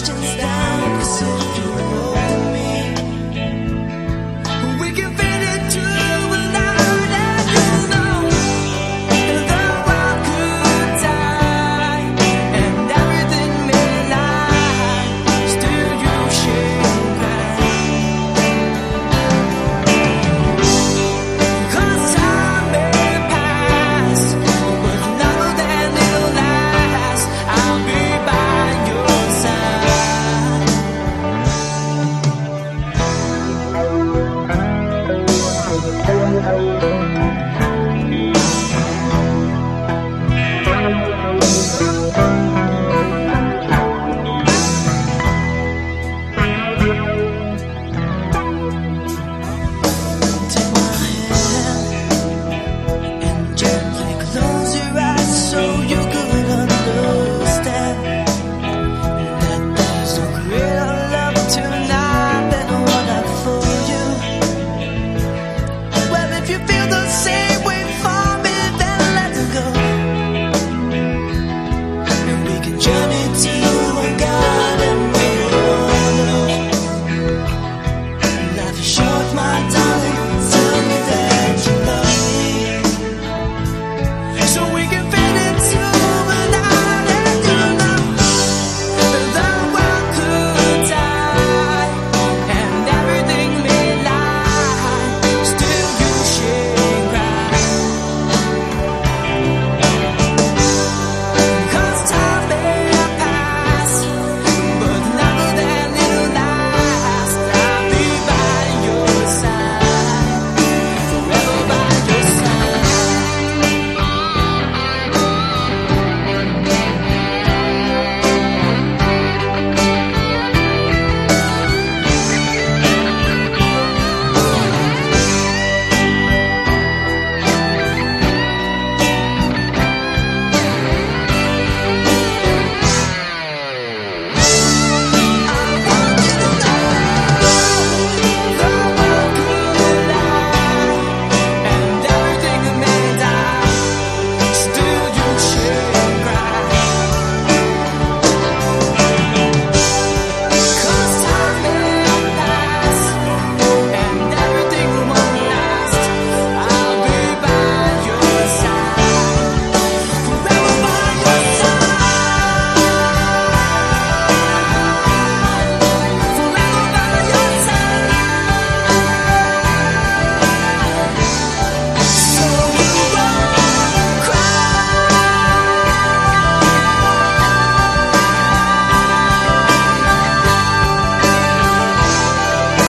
questions down.